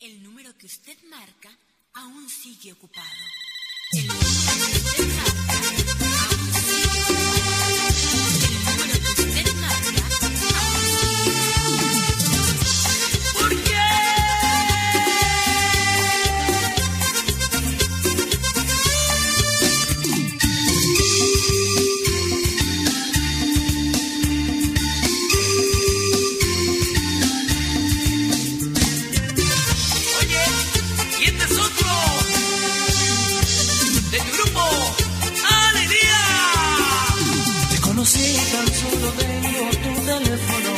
El número que usted marca aún sigue ocupado. Conocí tan solo tengo tu teléfono.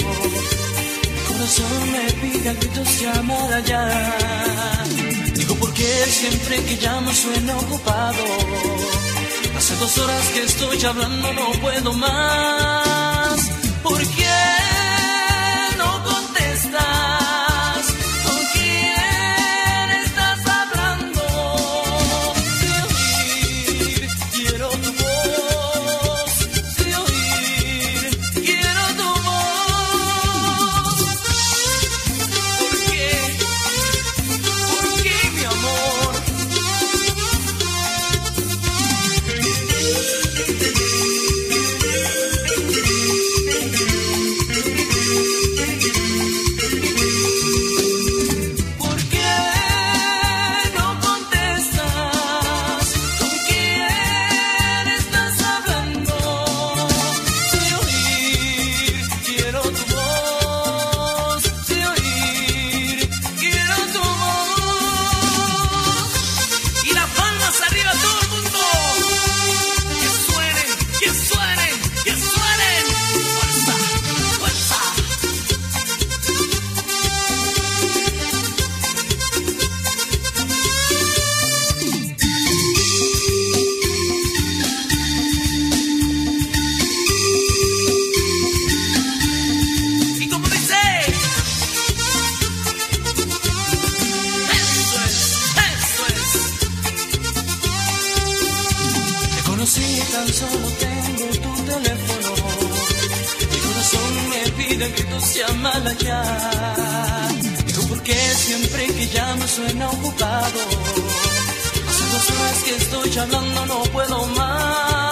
Mi corazón me pide a gritos llamar allá. Digo porque siempre que llamo suena ocupado. Hace dos horas que estoy hablando, no puedo más. Tan solo tengo tu teléfono. Mi corazón me pide que tú llamala ya. Digo porque siempre que llamo suena ocupado. Hace dos horas que estoy hablando, no puedo más.